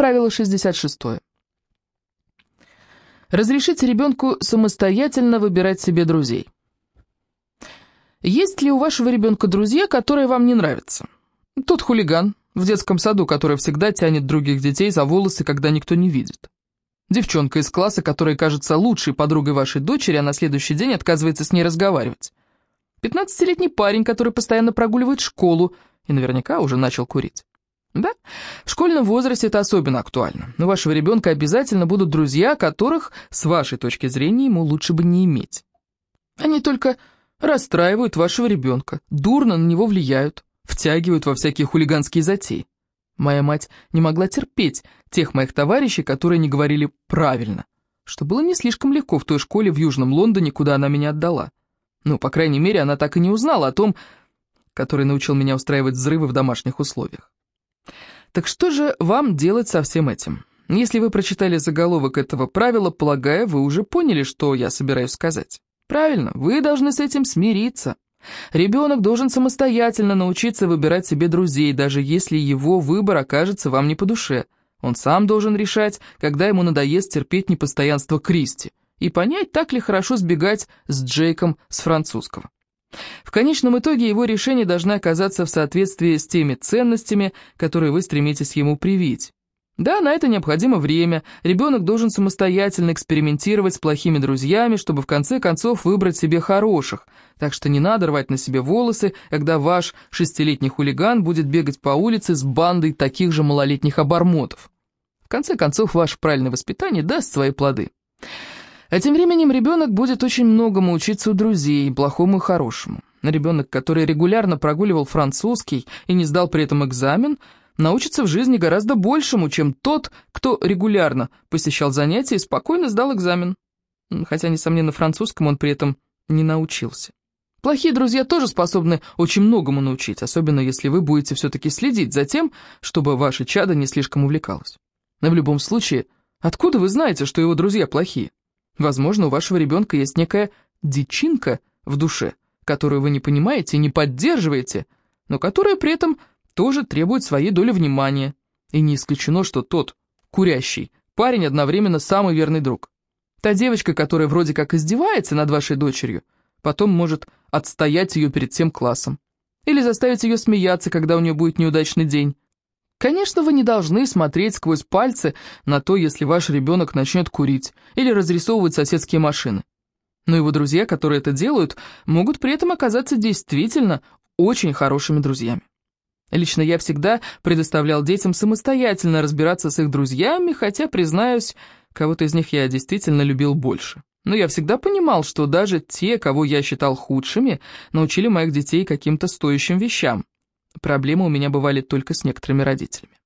Правило 66. Разрешите ребенку самостоятельно выбирать себе друзей. Есть ли у вашего ребенка друзья, которые вам не нравятся? Тот хулиган в детском саду, который всегда тянет других детей за волосы, когда никто не видит. Девчонка из класса, которая кажется лучшей подругой вашей дочери, а на следующий день отказывается с ней разговаривать. Пятнадцатилетний парень, который постоянно прогуливает школу и наверняка уже начал курить. Да, в школьном возрасте это особенно актуально. У вашего ребенка обязательно будут друзья, которых, с вашей точки зрения, ему лучше бы не иметь. Они только расстраивают вашего ребенка, дурно на него влияют, втягивают во всякие хулиганские затеи. Моя мать не могла терпеть тех моих товарищей, которые не говорили правильно, что было не слишком легко в той школе в Южном Лондоне, куда она меня отдала. Ну, по крайней мере, она так и не узнала о том, который научил меня устраивать взрывы в домашних условиях. Так что же вам делать со всем этим? Если вы прочитали заголовок этого правила, полагаю, вы уже поняли, что я собираюсь сказать. Правильно, вы должны с этим смириться. Ребенок должен самостоятельно научиться выбирать себе друзей, даже если его выбор окажется вам не по душе. Он сам должен решать, когда ему надоест терпеть непостоянство Кристи, и понять, так ли хорошо сбегать с Джейком с французского. В конечном итоге его решения должны оказаться в соответствии с теми ценностями, которые вы стремитесь ему привить. Да, на это необходимо время, ребенок должен самостоятельно экспериментировать с плохими друзьями, чтобы в конце концов выбрать себе хороших, так что не надо рвать на себе волосы, когда ваш шестилетний хулиган будет бегать по улице с бандой таких же малолетних обормотов. В конце концов, ваше правильное воспитание даст свои плоды. А тем временем ребенок будет очень многому учиться у друзей, плохому и хорошему. Ребенок, который регулярно прогуливал французский и не сдал при этом экзамен, научится в жизни гораздо большему, чем тот, кто регулярно посещал занятия и спокойно сдал экзамен. Хотя, несомненно, французскому он при этом не научился. Плохие друзья тоже способны очень многому научить, особенно если вы будете все-таки следить за тем, чтобы ваше чадо не слишком увлекалось. Но в любом случае, откуда вы знаете, что его друзья плохие? Возможно, у вашего ребенка есть некая дичинка в душе, которую вы не понимаете и не поддерживаете, но которая при этом тоже требует своей доли внимания. И не исключено, что тот, курящий, парень одновременно самый верный друг. Та девочка, которая вроде как издевается над вашей дочерью, потом может отстоять ее перед всем классом. Или заставить ее смеяться, когда у нее будет неудачный день. Конечно, вы не должны смотреть сквозь пальцы на то, если ваш ребенок начнет курить или разрисовывать соседские машины. Но его друзья, которые это делают, могут при этом оказаться действительно очень хорошими друзьями. Лично я всегда предоставлял детям самостоятельно разбираться с их друзьями, хотя, признаюсь, кого-то из них я действительно любил больше. Но я всегда понимал, что даже те, кого я считал худшими, научили моих детей каким-то стоящим вещам. Проблемы у меня бывали только с некоторыми родителями.